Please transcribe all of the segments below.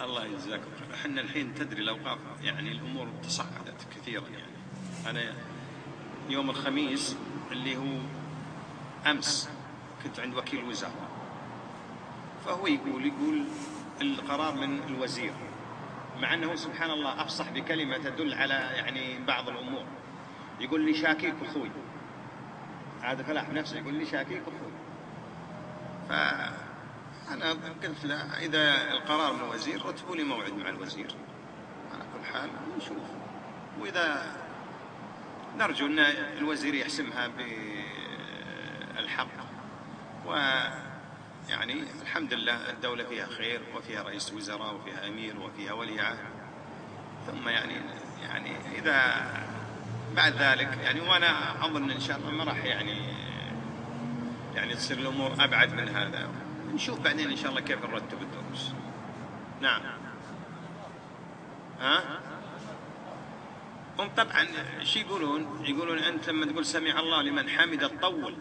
الله يجزاكم خير. إحنا الحين تدري الأوقاف يعني الأمور تصاعدت كثيرا يعني. أنا يوم الخميس اللي هو أمس كنت عند وكيل وزاره فهو يقول يقول القرار من الوزير مع أنه سبحان الله أفصح بكلمة تدل على يعني بعض الأمور. يقول لي شاكيك أخوي. هذا فلاح بنفسه يقول لي شاكيك أخوي. فأنا قلت له إذا القرار من الوزير رتبوا لي موعد مع الوزير. على كل حال نشوف. وإذا نرجو أن الوزير يحسمها بالحق و يعني الحمد لله الدولة فيها خير وفيها رئيس وزراء وفيها أمير وفيها ولي عهد ثم يعني يعني إذا بعد ذلك يعني وأنا أظن إن شاء الله ما راح يعني يعني تصير الأمور أبعد من هذا. نشوف بعدين إن شاء الله كيف نرتب الدروس. نعم. ها؟ هم طبعا شو يقولون؟ يقولون أنت لما تقول سمع الله لمن حمد طول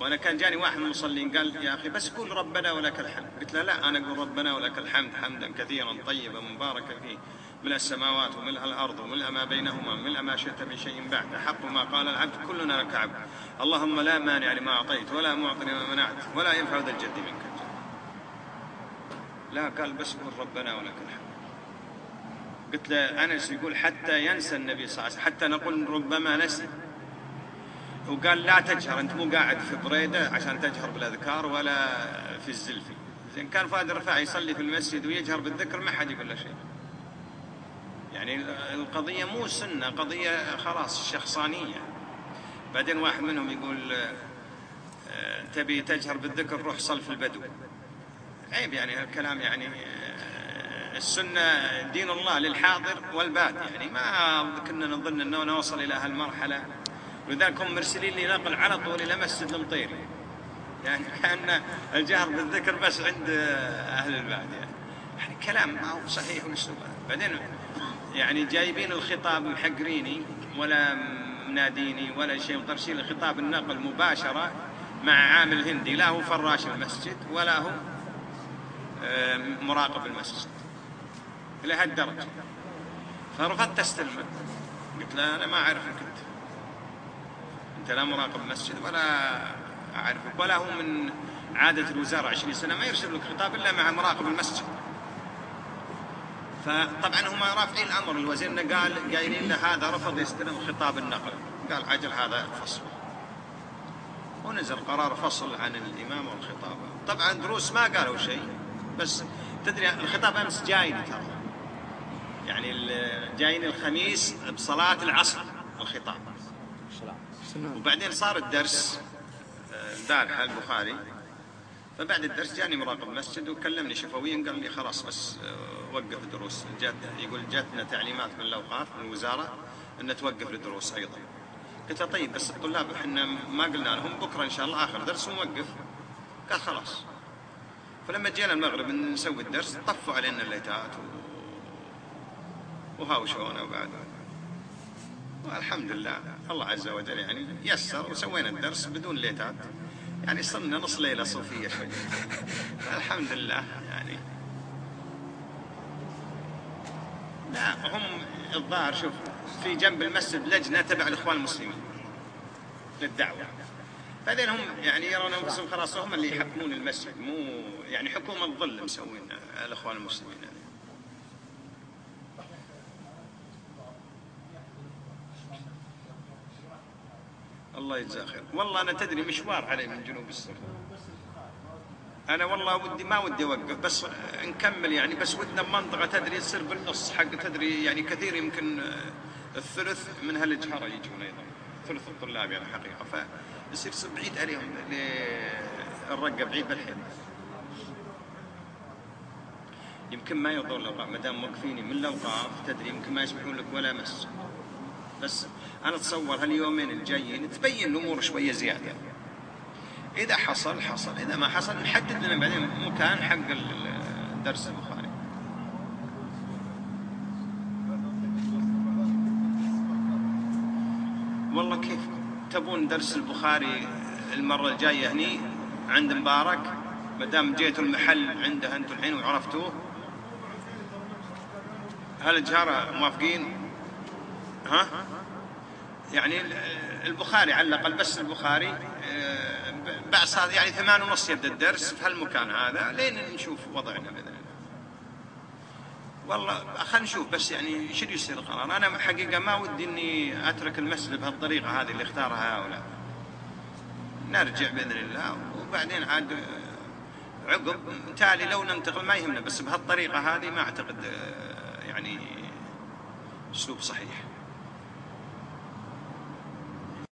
وأنا كان جاني واحد من المصلين قال يا أخي بس قول ربنا ولك الحمد. قلت له لا أنا أقول ربنا ولك الحمد حمدا كثيرا طيبا مباركا فيه ملء السماوات وملء الأرض وملء ما بينهما وملء ما شئت من شيء بعد حق ما قال العبد كلنا لك عبد. اللهم لا مانع لما أعطيت ولا معطي لما منعت ولا ينفع ذا الجد منك. لا قال بس قول ربنا ولك الحمد. قلت له أنس يقول حتى ينسى النبي صلى الله عليه وسلم حتى نقول ربما نسي وقال لا تجهر أنت مو قاعد في بريدة عشان تجهر بالاذكار ولا في الزلفي. زين كان فؤاد الرفاعي يصلي في المسجد ويجهر بالذكر ما حد يقول له شيء. يعني القضية مو سنة قضية خلاص شخصانية. بعدين واحد منهم يقول آه، تبي تجهر بالذكر روح صل في البدو. عيب يعني الكلام يعني آه، السنة دين الله للحاضر والباد يعني ما كنا نظن إنه نوصل إلى هالمرحلة. ولذلك هم مرسلين لي نقل على طول إلى مسجد المطيري يعني كأن الجهر بالذكر بس عند أهل البعد يعني, يعني كلام ما هو صحيح والأسلوب بعدين يعني جايبين الخطاب محقريني ولا مناديني ولا شيء مطرشين الخطاب النقل مباشرة مع عامل هندي. لا هو فراش المسجد ولا هو مراقب المسجد. إلى هالدرجة. فرفضت استلمه قلت له أنا ما أعرف كنت أنت لا مراقب مسجد ولا أعرفك ولا هو من عادة الوزارة عشرين سنة ما يرسل لك خطاب إلا مع مراقب المسجد. فطبعا هم رافعين الأمر. الوزير قال قايلين له هذا رفض يستلم خطاب النقل. قال عجل هذا فصل. ونزل قرار فصل عن الإمام والخطاب. طبعا دروس ما قالوا شيء بس تدري الخطاب أمس جايني ترى. يعني جايني الخميس بصلاة العصر الخطاب. وبعدين صار الدرس البارحة البخاري فبعد الدرس جاني مراقب مسجد وكلمني شفويا قال لي خلاص بس آه، وقف الدروس جات يقول جاتنا تعليمات من الاوقاف من الوزارة إن توقف الدروس أيضا. قلت له طيب بس الطلاب إحنا ما قلنا لهم بكرة إن شاء الله آخر درس ونوقف. قال خلاص. فلما جينا المغرب نسوي الدرس طفوا علينا الليتات و... وهاوشونا وبعد. والحمد لله. الله عز وجل يعني يسر وسوينا الدرس بدون ليتات. يعني صرنا نص ليلة صوفية شوي. الحمد لله يعني. لا هم الظاهر شوف في جنب المسجد لجنة تبع الإخوان المسلمين للدعوة. بعدين هم يعني يرون أنفسهم خلاص هم اللي يحكمون المسجد مو يعني حكومة ظل مسوين الإخوان المسلمين. الله يجزاه خير. والله أنا تدري مشوار علي من جنوب السر أنا والله ودي ما ودي أوقف بس نكمل يعني بس ودنا بمنطقة تدري تصير بالنص حق تدري يعني كثير يمكن الثلث من هالجهرة يجون أيضا. ثلث الطلاب يعني حقيقة. فيصير بعيد عليهم الرقة بعيد بالحيل يمكن ما يرضون الأوقاف ما دام موقفيني من الأوقاف تدري يمكن ما يسمحون لك ولا مس. بس أنا أتصور هاليومين الجايين تبين الأمور شوية زيادة. إذا حصل حصل. إذا ما حصل نحدد لنا بعدين مكان حق الدرس البخاري. والله كيف؟ تبون درس البخاري المرة الجاية هني عند مبارك؟ ما دام جيتوا المحل عنده أنتم الحين وعرفتوه؟ هل الجهرة موافقين؟ ها؟ يعني البخاري على الأقل بس البخاري آه، بعد صار يعني ثمان ونص يبدأ الدرس في هالمكان هذا لين نشوف وضعنا بإذن الله والله خلينا نشوف بس يعني شو يصير القرار. أنا حقيقة ما ودي إني أترك المسجد بهالطريقة هذه اللي اختارها هؤلاء. نرجع بإذن الله وبعدين عاد عقب تالي لو ننتقل ما يهمنا بس بهالطريقة هذه ما أعتقد آه، يعني أسلوب صحيح.